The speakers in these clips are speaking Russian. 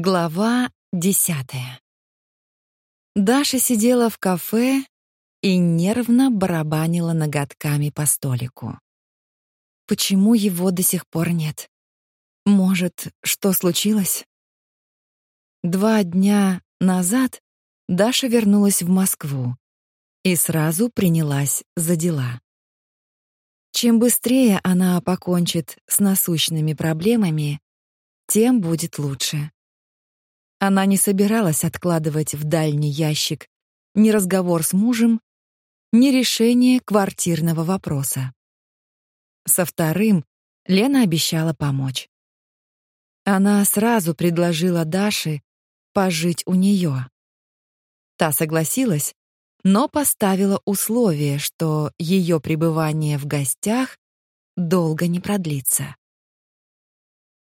Глава десятая. Даша сидела в кафе и нервно барабанила ноготками по столику. Почему его до сих пор нет? Может, что случилось? Два дня назад Даша вернулась в Москву и сразу принялась за дела. Чем быстрее она покончит с насущными проблемами, тем будет лучше. Она не собиралась откладывать в дальний ящик ни разговор с мужем, ни решение квартирного вопроса. Со вторым Лена обещала помочь. Она сразу предложила Даше пожить у нее. Та согласилась, но поставила условие, что ее пребывание в гостях долго не продлится.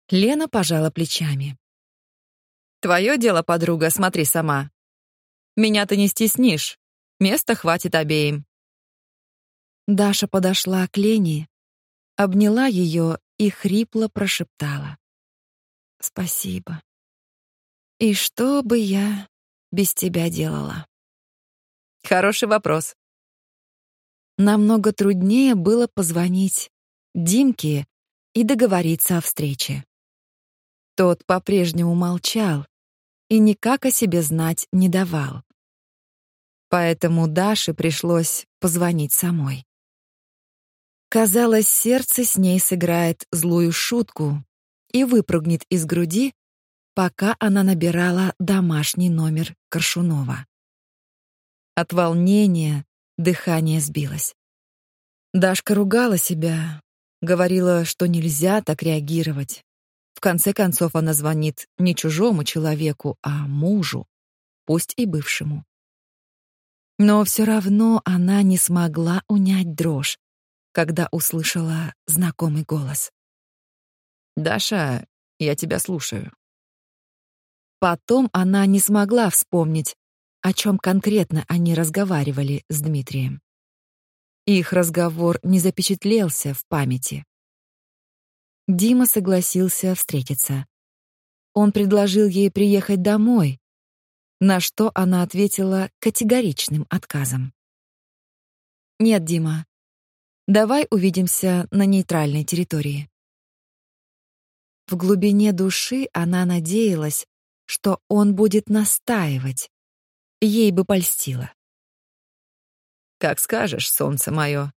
Лена пожала плечами. Твое дело, подруга, смотри сама. Меня ты не стеснишь. Места хватит обеим. Даша подошла к Лене, обняла ее и хрипло прошептала: "Спасибо. И что бы я без тебя делала?" Хороший вопрос. Намного труднее было позвонить Димке и договориться о встрече. Тот по-прежнему молчал и никак о себе знать не давал. Поэтому Даше пришлось позвонить самой. Казалось, сердце с ней сыграет злую шутку и выпрыгнет из груди, пока она набирала домашний номер Коршунова. От волнения дыхание сбилось. Дашка ругала себя, говорила, что нельзя так реагировать, в конце концов, она звонит не чужому человеку, а мужу, пусть и бывшему. Но все равно она не смогла унять дрожь, когда услышала знакомый голос. «Даша, я тебя слушаю». Потом она не смогла вспомнить, о чем конкретно они разговаривали с Дмитрием. Их разговор не запечатлелся в памяти. Дима согласился встретиться. Он предложил ей приехать домой, на что она ответила категоричным отказом. «Нет, Дима, давай увидимся на нейтральной территории». В глубине души она надеялась, что он будет настаивать. Ей бы польстило. «Как скажешь, солнце мое»,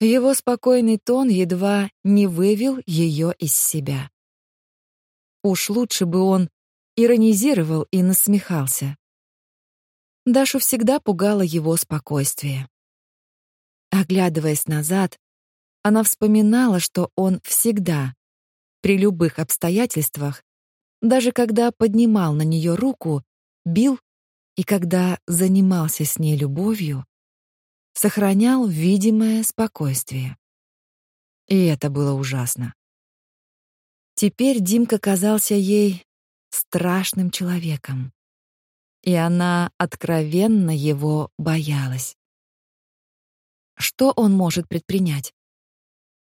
его спокойный тон едва не вывел ее из себя. Уж лучше бы он иронизировал и насмехался. Дашу всегда пугало его спокойствие. Оглядываясь назад, она вспоминала, что он всегда, при любых обстоятельствах, даже когда поднимал на нее руку, бил, и когда занимался с ней любовью, сохранял видимое спокойствие. И это было ужасно. Теперь Димка казался ей страшным человеком, и она откровенно его боялась. Что он может предпринять?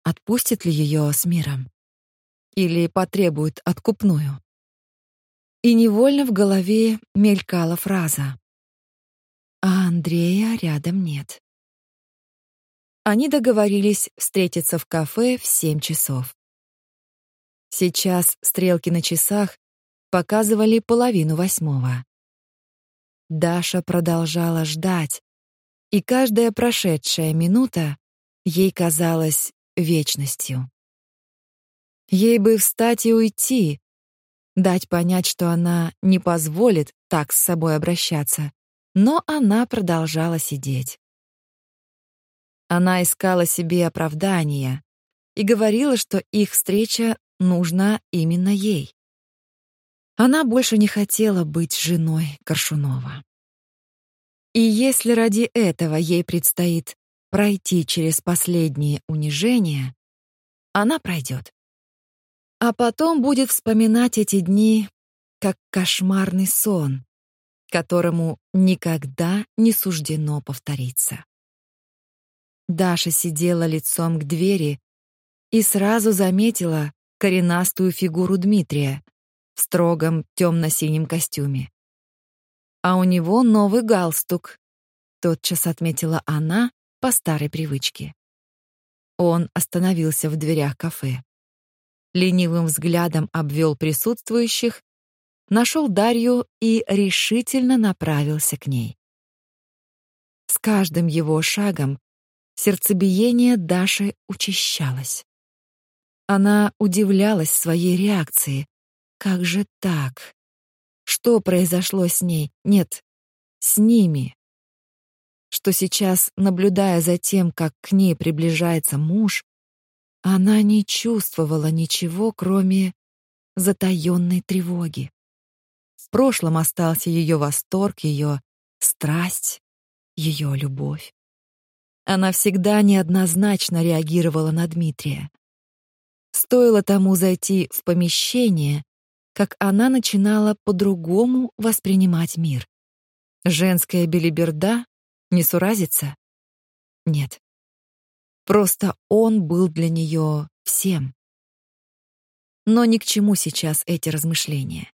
Отпустит ли ее с миром? Или потребует откупную? И невольно в голове мелькала фраза: "А Андрея рядом нет". Они договорились встретиться в кафе в семь часов. Сейчас стрелки на часах показывали половину восьмого. Даша продолжала ждать, и каждая прошедшая минута ей казалась вечностью. Ей бы встать и уйти, дать понять, что она не позволит так с собой обращаться, но она продолжала сидеть. Она искала себе оправдания и говорила, что их встреча нужна именно ей. Она больше не хотела быть женой Коршунова. И если ради этого ей предстоит пройти через последние унижения, она пройдет. А потом будет вспоминать эти дни как кошмарный сон, которому никогда не суждено повториться. Даша сидела лицом к двери и сразу заметила коренастую фигуру Дмитрия, в строгом темно-синем костюме. А у него новый галстук, тотчас отметила она по старой привычке. Он остановился в дверях кафе. Ленивым взглядом обвел присутствующих, нашел Дарью и решительно направился к ней. С каждым его шагом сердцебиение Даши учащалось. Она удивлялась своей реакции. Как же так? Что произошло с ней? Нет, с ними. Что сейчас, наблюдая за тем, как к ней приближается муж, она не чувствовала ничего, кроме затаённой тревоги. В прошлом остался ее восторг, ее страсть, ее любовь. Она всегда неоднозначно реагировала на Дмитрия. Стоило тому зайти в помещение, как она начинала по-другому воспринимать мир. Женская белиберда не суразится? Нет. Просто он был для нее всем. Но ни к чему сейчас эти размышления.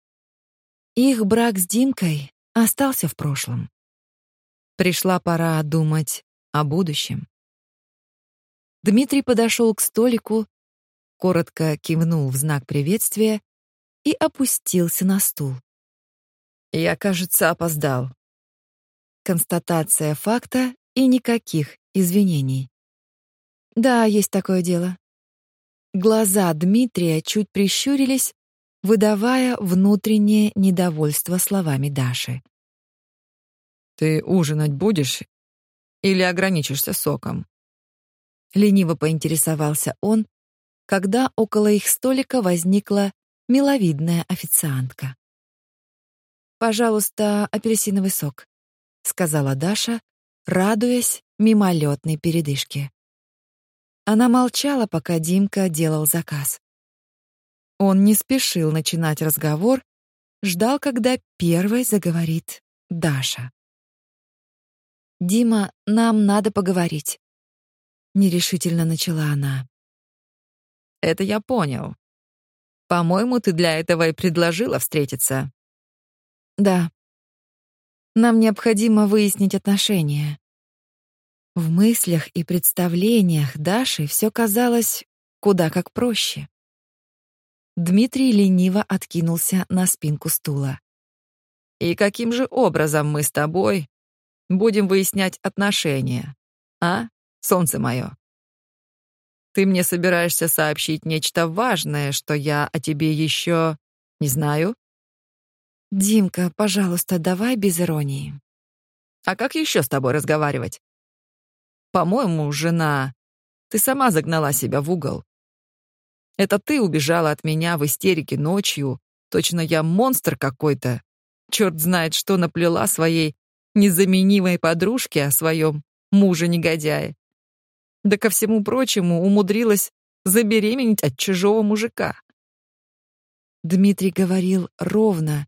Их брак с Димкой остался в прошлом. Пришла пора думать о будущем. Дмитрий подошел к столику, коротко кивнул в знак приветствия и опустился на стул. Я, кажется, опоздал. Констатация факта и никаких извинений. Да, есть такое дело. Глаза Дмитрия чуть прищурились, выдавая внутреннее недовольство словами Даши. Ты ужинать будешь или ограничишься соком? Лениво поинтересовался он, когда около их столика возникла миловидная официантка. «Пожалуйста, апельсиновый сок», — сказала Даша, радуясь мимолетной передышке. Она молчала, пока Димка делал заказ. Он не спешил начинать разговор, ждал, когда первой заговорит Даша. «Дима, нам надо поговорить», — нерешительно начала она. «Это я понял. По-моему, ты для этого и предложила встретиться». «Да. Нам необходимо выяснить отношения». В мыслях и представлениях Даши все казалось куда как проще. Дмитрий лениво откинулся на спинку стула. «И каким же образом мы с тобой будем выяснять отношения, а, солнце мое? Ты мне собираешься сообщить нечто важное, что я о тебе еще не знаю?» «Димка, пожалуйста, давай без иронии». «А как еще с тобой разговаривать? По-моему, жена, ты сама загнала себя в угол. Это ты убежала от меня в истерике ночью. Точно я монстр какой-то. Черт знает, что наплела своей незаменимой подружке о своем муже-негодяе. Да ко всему прочему умудрилась забеременеть от чужого мужика. Дмитрий говорил ровно,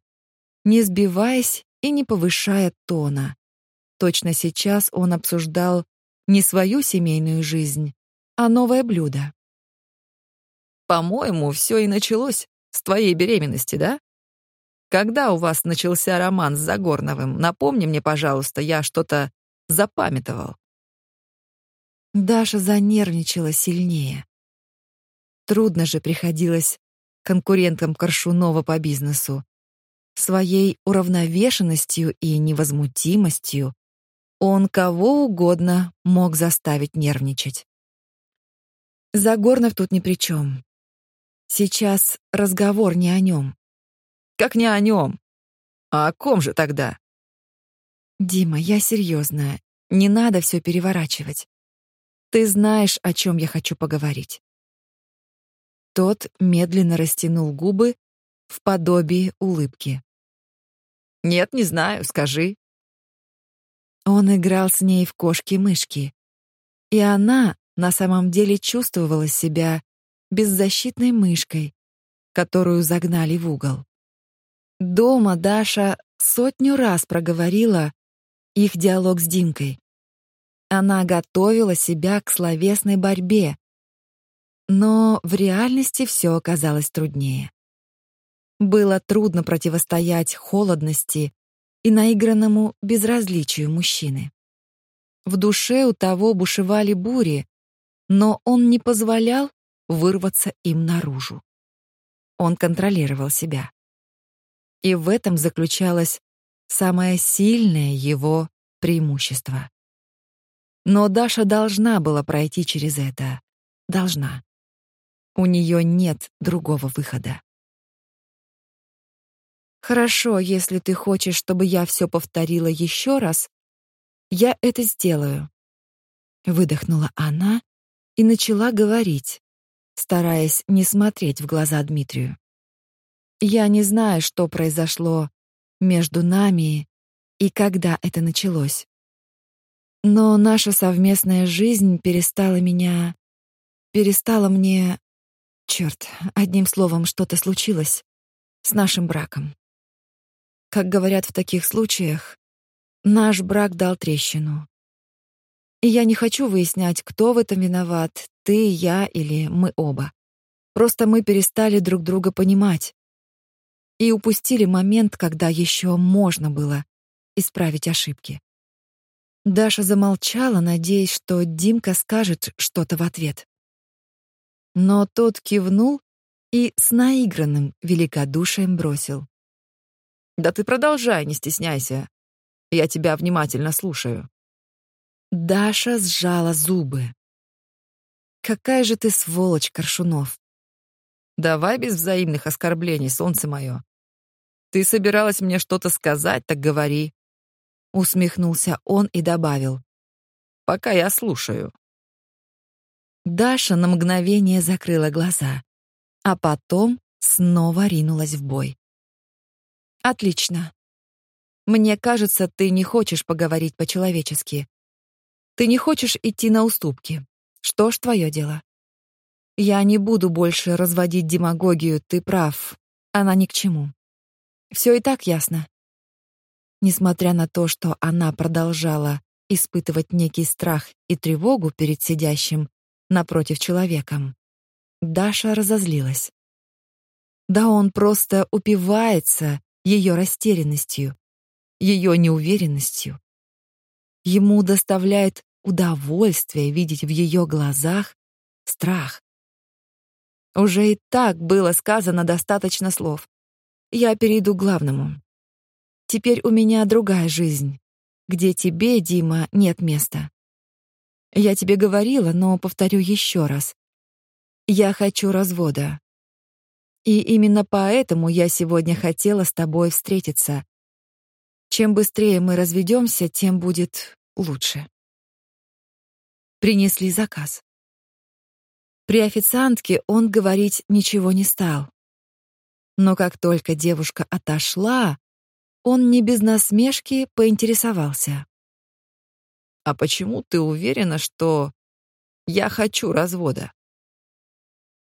не сбиваясь и не повышая тона. Точно сейчас он обсуждал не свою семейную жизнь, а новое блюдо. По-моему, все и началось с твоей беременности, да? Когда у вас начался роман с Загорновым? Напомни мне, пожалуйста, я что-то запамятовал. Даша занервничала сильнее. Трудно же приходилось конкуренткам Коршунова по бизнесу. Своей уравновешенностью и невозмутимостью он кого угодно мог заставить нервничать. Загорнов тут ни при чем. Сейчас разговор не о нем. Как не о нем? А о ком же тогда? Дима, я серьезно. Не надо все переворачивать. Ты знаешь, о чем я хочу поговорить. Тот медленно растянул губы в подобии улыбки. Нет, не знаю, скажи. Он играл с ней в кошки-мышки. И она на самом деле чувствовала себя беззащитной мышкой, которую загнали в угол. Дома Даша сотню раз проговорила их диалог с Димкой. Она готовила себя к словесной борьбе, но в реальности все оказалось труднее. Было трудно противостоять холодности и наигранному безразличию мужчины. В душе у того бушевали бури, но он не позволял вырваться им наружу. Он контролировал себя. И в этом заключалось самое сильное его преимущество. Но Даша должна была пройти через это. Должна. У нее нет другого выхода. Хорошо, если ты хочешь, чтобы я все повторила еще раз, я это сделаю. Выдохнула она и начала говорить, стараясь не смотреть в глаза Дмитрию. Я не знаю, что произошло между нами и когда это началось. Но наша совместная жизнь перестала меня... перестала мне... Черт, одним словом, что-то случилось с нашим браком. Как говорят в таких случаях, наш брак дал трещину. И я не хочу выяснять, кто в этом виноват, ты, я или мы оба. Просто мы перестали друг друга понимать и упустили момент, когда еще можно было исправить ошибки. Даша замолчала, надеясь, что Димка скажет что-то в ответ. Но тот кивнул и с наигранным великодушием бросил: "Да ты продолжай, не стесняйся. Я тебя внимательно слушаю". Даша сжала зубы. Какая же ты сволочь, Коршунов. Давай без взаимных оскорблений, солнце мое. Ты собиралась мне что-то сказать, так говори. Усмехнулся он и добавил: Пока я слушаю. Даша на мгновение закрыла глаза, а потом снова ринулась в бой. Отлично. Мне кажется, ты не хочешь поговорить по-человечески. Ты не хочешь идти на уступки. Что ж, твое дело. Я не буду больше разводить демагогию, ты прав. Она ни к чему. Все и так ясно. Несмотря на то, что она продолжала испытывать некий страх и тревогу перед сидящим напротив человеком, Даша разозлилась. Да он просто упивается ее растерянностью, ее неуверенностью. Ему доставляет удовольствие видеть в ее глазах страх. Уже и так было сказано достаточно слов. Я перейду к главному. Теперь у меня другая жизнь, где тебе, Дима, нет места. Я тебе говорила, но повторю еще раз. Я хочу развода. И именно поэтому я сегодня хотела с тобой встретиться. Чем быстрее мы разведемся, тем будет лучше. Принесли заказ. При официантке он говорить ничего не стал. Но как только девушка отошла, он не без насмешки поинтересовался. «А почему ты уверена, что я хочу развода?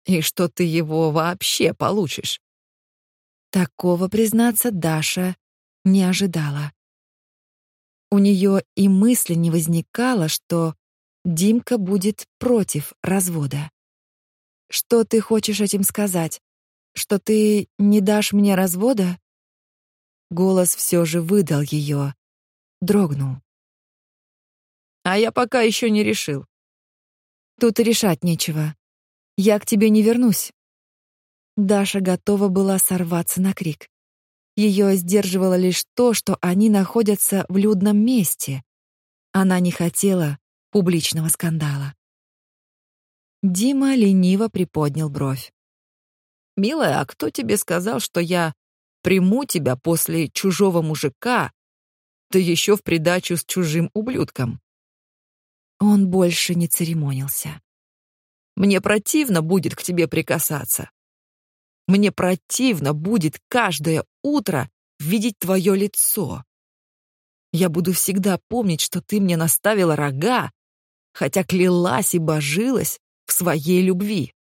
И что ты его вообще получишь?» Такого, признаться, Даша не ожидала. У нее и мысли не возникало, что Димка будет против развода. Что ты хочешь этим сказать? Что ты не дашь мне развода? Голос все же выдал ее, дрогнул. А я пока еще не решил. Тут и решать нечего. Я к тебе не вернусь. Даша готова была сорваться на крик. Ее сдерживало лишь то, что они находятся в людном месте. Она не хотела публичного скандала. Дима лениво приподнял бровь. «Милая, а кто тебе сказал, что я приму тебя после чужого мужика, да еще в придачу с чужим ублюдком?» Он больше не церемонился. «Мне противно будет к тебе прикасаться. Мне противно будет каждое утро видеть твое лицо. Я буду всегда помнить, что ты мне наставила рога, хотя клялась и божилась в своей любви.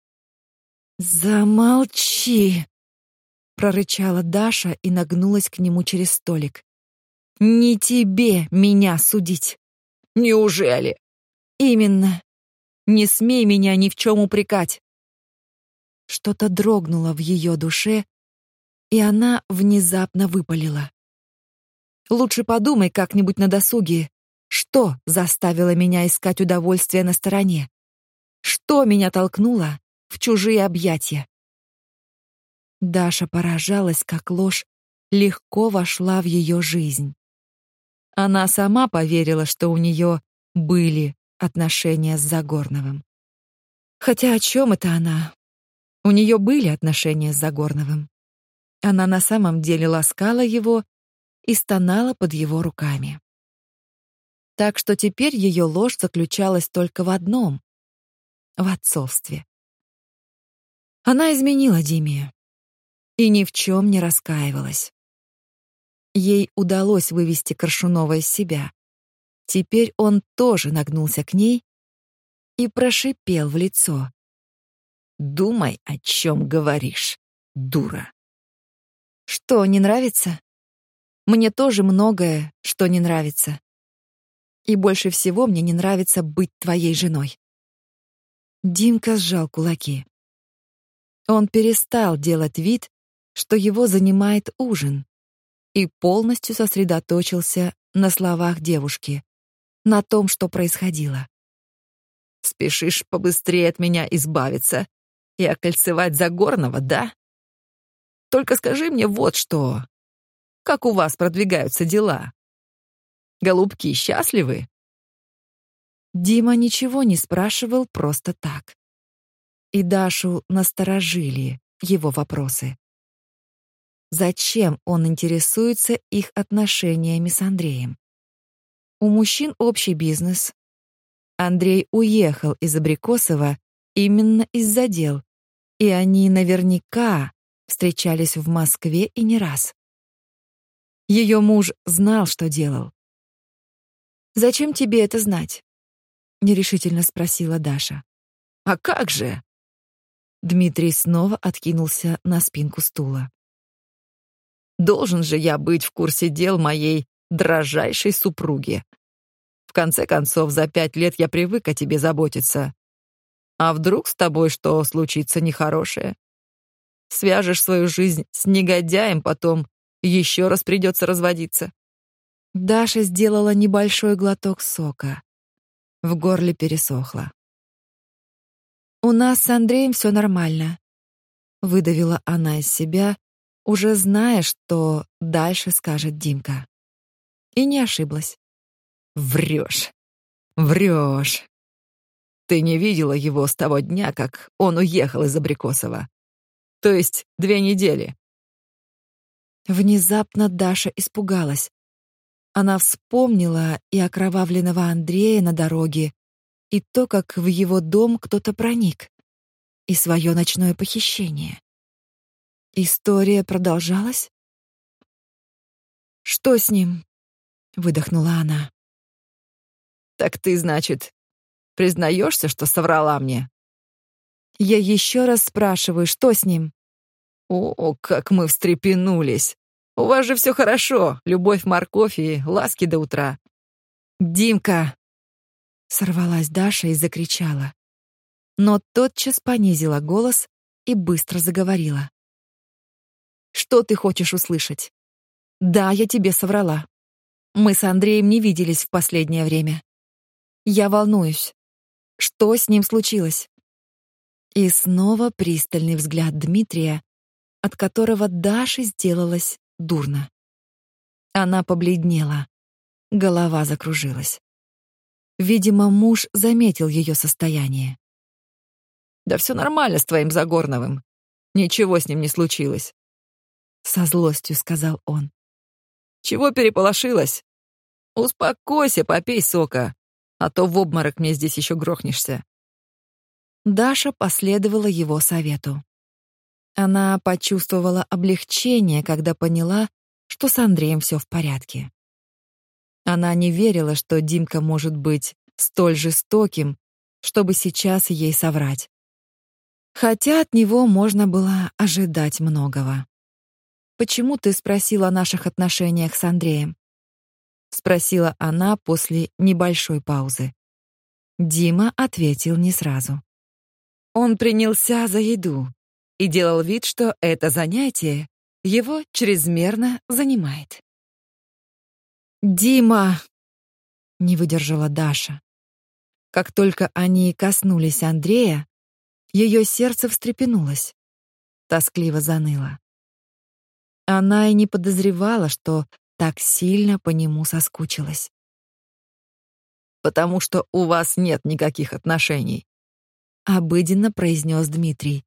«Замолчи!» — прорычала Даша и нагнулась к нему через столик. «Не тебе меня судить!» «Неужели?» «Именно. Не смей меня ни в чем упрекать!» Что-то дрогнуло в ее душе, и она внезапно выпалила. «Лучше подумай как-нибудь на досуге, что заставило меня искать удовольствие на стороне? Что меня толкнуло в чужие объятия?» Даша поражалась, как ложь легко вошла в ее жизнь. Она сама поверила, что у нее были отношения с Загорновым. Хотя о чем это она? У нее были отношения с Загорновым. Она на самом деле ласкала его и стонала под его руками. Так что теперь ее ложь заключалась только в одном — в отцовстве. Она изменила Диме и ни в чем не раскаивалась. Ей удалось вывести Коршунова из себя. Теперь он тоже нагнулся к ней и прошипел в лицо. «Думай, о чем говоришь, дура». «Что, не нравится?» «Мне тоже многое, что не нравится. И больше всего мне не нравится быть твоей женой». Димка сжал кулаки. Он перестал делать вид, что его занимает ужин, и полностью сосредоточился на словах девушки, на том, что происходило. «Спешишь побыстрее от меня избавиться и окольцевать Загорного, да? Только скажи мне вот что. Как у вас продвигаются дела? Голубки счастливы?» Дима ничего не спрашивал просто так. И Дашу насторожили его вопросы. Зачем он интересуется их отношениями с Андреем? У мужчин общий бизнес. Андрей уехал из Абрикосова именно из-за дел, и они наверняка встречались в Москве и не раз. Ее муж знал, что делал. «Зачем тебе это знать?» — нерешительно спросила Даша. «А как же?» Дмитрий снова откинулся на спинку стула. Должен же я быть в курсе дел моей дрожайшей супруги. В конце концов, за пять лет я привык о тебе заботиться. А вдруг с тобой что случится нехорошее? Свяжешь свою жизнь с негодяем, потом еще раз придется разводиться. Даша сделала небольшой глоток сока. В горле пересохло. «У нас с Андреем все нормально», — выдавила она из себя, уже зная, что дальше скажет Димка. И не ошиблась. Врешь. Врешь. Ты не видела его с того дня, как он уехал из Абрикосова. То есть две недели. Внезапно Даша испугалась. Она вспомнила и окровавленного Андрея на дороге, и то, как в его дом кто-то проник, и свое ночное похищение. История продолжалась? Что с ним? выдохнула она. Так ты, значит, признаешься, что соврала мне? Я еще раз спрашиваю, что с ним? О, как мы встрепенулись. У вас же все хорошо, любовь, морковь и ласки до утра. Димка, сорвалась Даша и закричала. Но тотчас понизила голос и быстро заговорила. Что ты хочешь услышать? Да, я тебе соврала. Мы с Андреем не виделись в последнее время. Я волнуюсь. Что с ним случилось? И снова пристальный взгляд Дмитрия, от которого Даше сделалось дурно. Она побледнела. Голова закружилась. Видимо, муж заметил ее состояние. Да все нормально с твоим Загорновым. Ничего с ним не случилось со злостью сказал он. Чего переполошилась? Успокойся, попей сока, а то в обморок мне здесь еще грохнешься. Даша последовала его совету. Она почувствовала облегчение, когда поняла, что с Андреем все в порядке. Она не верила, что Димка может быть столь жестоким, чтобы сейчас ей соврать. Хотя от него можно было ожидать многого. Почему ты спросил о наших отношениях с Андреем? спросила она после небольшой паузы. Дима ответил не сразу. Он принялся за еду и делал вид, что это занятие его чрезмерно занимает. «Дима!» — не выдержала Даша. Как только они коснулись Андрея, ее сердце встрепенулось, тоскливо заныло. Она и не подозревала, что так сильно по нему соскучилась. «Потому что у вас нет никаких отношений», — обыденно произнес Дмитрий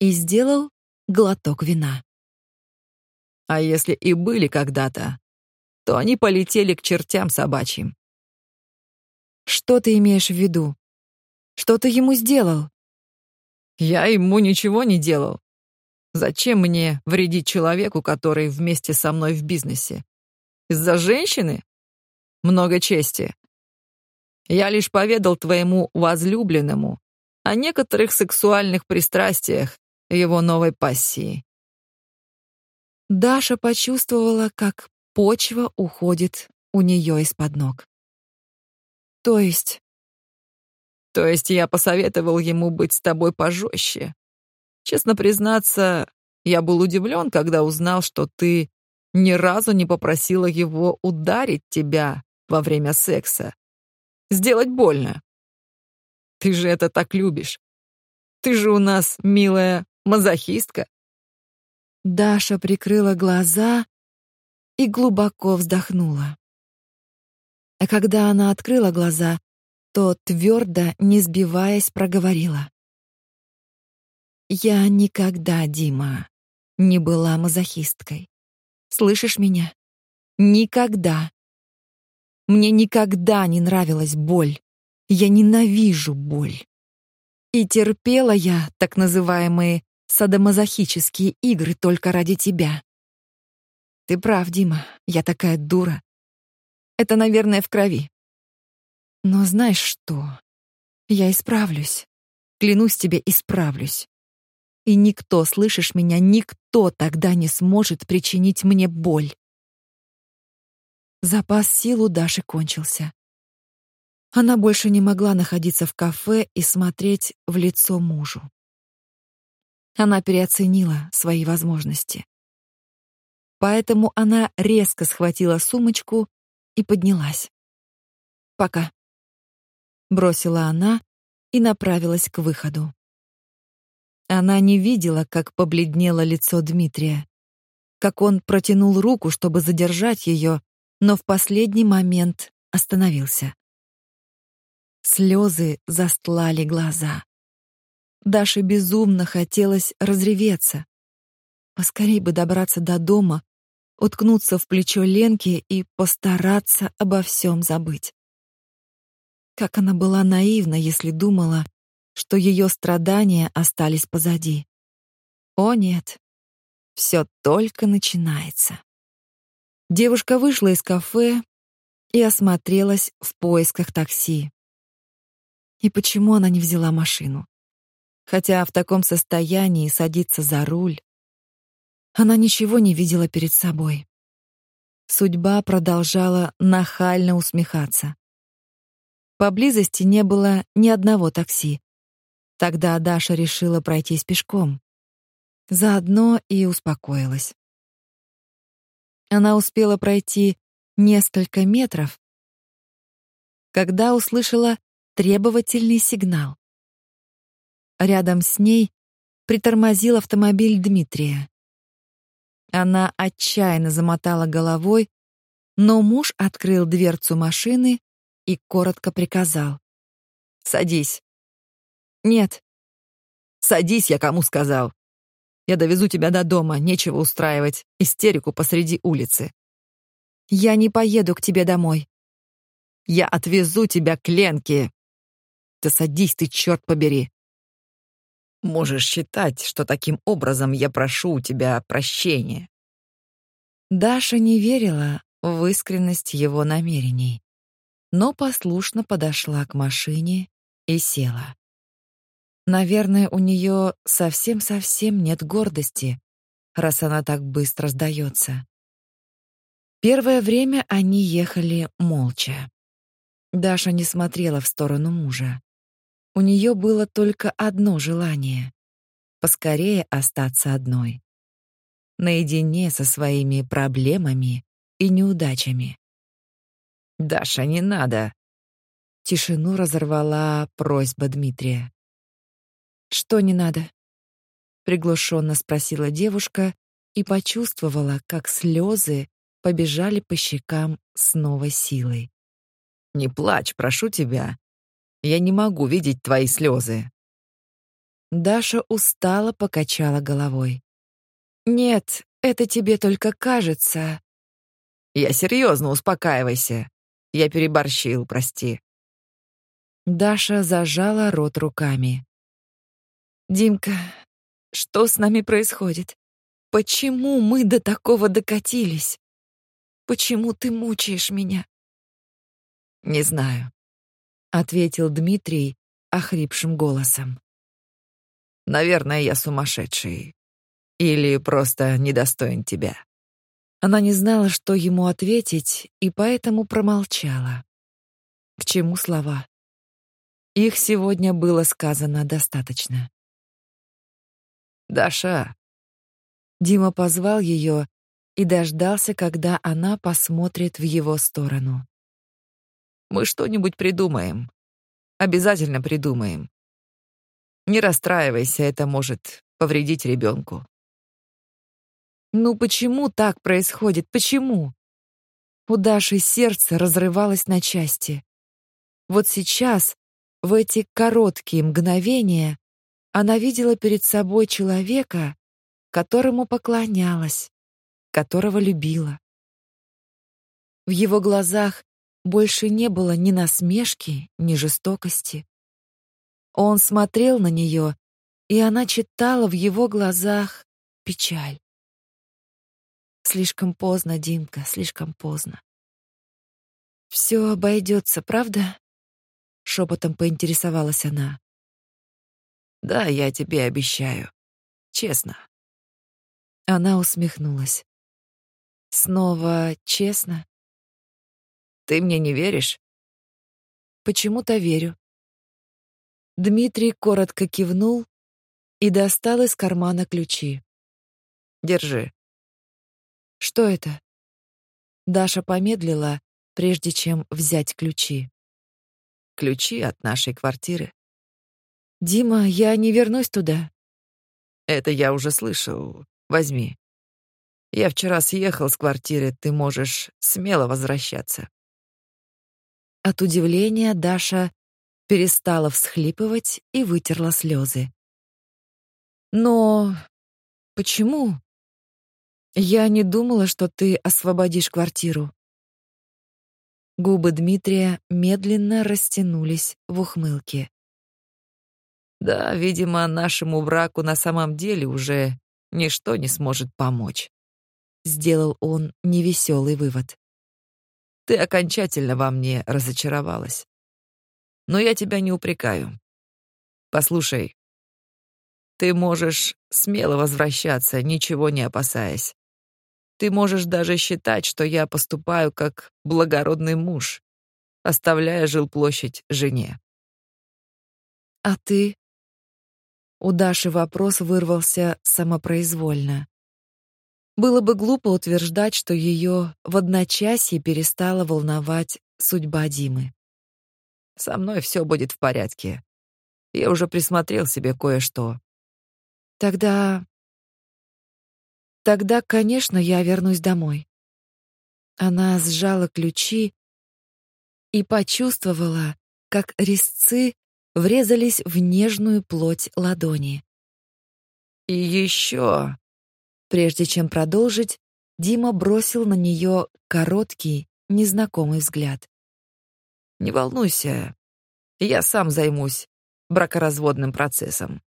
и сделал глоток вина. «А если и были когда-то, то они полетели к чертям собачьим. Что ты имеешь в виду? Что ты ему сделал? Я ему ничего не делал. Зачем мне вредить человеку, который вместе со мной в бизнесе? Из-за женщины? Много чести. Я лишь поведал твоему возлюбленному о некоторых сексуальных пристрастиях его новой пассии. Даша почувствовала, как почва уходит у нее из-под ног. То есть... То есть я посоветовал ему быть с тобой пожестче. Честно признаться, я был удивлен, когда узнал, что ты ни разу не попросила его ударить тебя во время секса. Сделать больно. Ты же это так любишь. Ты же у нас, милая, мазохистка. Даша прикрыла глаза и глубоко вздохнула. А когда она открыла глаза, то твердо, не сбиваясь, проговорила. «Я никогда, Дима, не была мазохисткой. Слышишь меня? Никогда. Мне никогда не нравилась боль. Я ненавижу боль. И терпела я так называемые садомазохические игры только ради тебя. Ты прав, Дима, я такая дура. Это, наверное, в крови. Но знаешь что? Я исправлюсь. Клянусь тебе, исправлюсь. И никто, слышишь меня, никто тогда не сможет причинить мне боль. Запас сил у Даши кончился. Она больше не могла находиться в кафе и смотреть в лицо мужу. Она переоценила свои возможности. Поэтому она резко схватила сумочку и поднялась. «Пока», — бросила она и направилась к выходу. Она не видела, как побледнело лицо Дмитрия, как он протянул руку, чтобы задержать ее, но в последний момент остановился. Слезы застлали глаза. Даше безумно хотелось разреветься. Поскорей бы добраться до дома, уткнуться в плечо Ленки и постараться обо всем забыть. Как она была наивна, если думала, что ее страдания остались позади. О нет, все только начинается. Девушка вышла из кафе и осмотрелась в поисках такси. И почему она не взяла машину? Хотя в таком состоянии садиться за руль она ничего не видела перед собой. Судьба продолжала нахально усмехаться. Поблизости не было ни одного такси. Тогда Даша решила пройтись пешком. Заодно и успокоилась. Она успела пройти несколько метров, когда услышала требовательный сигнал. Рядом с ней притормозил автомобиль Дмитрия. Она отчаянно замотала головой, но муж открыл дверцу машины и коротко приказал: "Садись". "Нет". "Садись, я кому сказал. Я довезу тебя до дома, нечего устраивать истерику посреди улицы". "Я не поеду к тебе домой". "Я отвезу тебя к Ленке". "Да садись ты, черт побери". Можешь считать, что таким образом я прошу у тебя прощения. Даша не верила в искренность его намерений, но послушно подошла к машине и села. Наверное, у нее совсем-совсем нет гордости, раз она так быстро сдается. Первое время они ехали молча. Даша не смотрела в сторону мужа. У нее было только одно желание — поскорее остаться одной. наедине со своими проблемами и неудачами. «Даша, не надо!» Тишину разорвала просьба Дмитрия. «Что не надо?» Приглушенно спросила девушка и почувствовала, как слезы побежали по щекам с новой силой. «Не плачь, прошу тебя. Я не могу видеть твои слезы». Даша устало покачала головой. «Нет, это тебе только кажется». «Я серьезно, успокаивайся. Я переборщил, прости». Даша зажала рот руками. «Димка, что с нами происходит? Почему мы до такого докатились? Почему ты мучаешь меня?» «Не знаю», — ответил Дмитрий охрипшим голосом. «Наверное, я сумасшедший. Или просто недостоин тебя». Она не знала, что ему ответить, и поэтому промолчала. К чему слова? Их сегодня было сказано достаточно. «Даша!» Дима позвал ее и дождался, когда она посмотрит в его сторону. «Мы что-нибудь придумаем. Обязательно придумаем. Не расстраивайся, это может повредить ребенку». «Ну почему так происходит? Почему?» У Даши сердце разрывалось на части. Вот сейчас, в эти короткие мгновения, она видела перед собой человека, которому поклонялась, которого любила. В его глазах больше не было ни насмешки, ни жестокости. Он смотрел на нее, и она читала в его глазах печаль. Слишком поздно, Димка, слишком поздно. Все обойдется, правда? Шепотом поинтересовалась она. Да, я тебе обещаю. Честно. Она усмехнулась. Снова честно? Ты мне не веришь? Почему-то верю. Дмитрий коротко кивнул и достал из кармана ключи. Держи. Что это? Даша помедлила, прежде чем взять ключи. Ключи от нашей квартиры. Дима, я не вернусь туда. Это я уже слышал. Возьми. Я вчера съехал с квартиры, ты можешь смело возвращаться. От удивления Даша перестала всхлипывать и вытерла слезы. Но почему? Я не думала, что ты освободишь квартиру. Губы Дмитрия медленно растянулись в ухмылке. Да, видимо, нашему браку на самом деле уже ничто не сможет помочь. Сделал он невеселый вывод. Ты окончательно во мне разочаровалась. Но я тебя не упрекаю. Послушай, ты можешь смело возвращаться, ничего не опасаясь. Ты можешь даже считать, что я поступаю как благородный муж, оставляя жилплощадь жене. А ты у Даши вопрос вырвался самопроизвольно. Было бы глупо утверждать, что ее в одночасье перестала волновать судьба Димы. Со мной все будет в порядке. Я уже присмотрел себе кое-что. Тогда Тогда, конечно, я вернусь домой. Она сжала ключи и почувствовала, как резцы врезались в нежную плоть ладони. И еще, прежде чем продолжить, Дима бросил на нее короткий, незнакомый взгляд. Не волнуйся, я сам займусь бракоразводным процессом.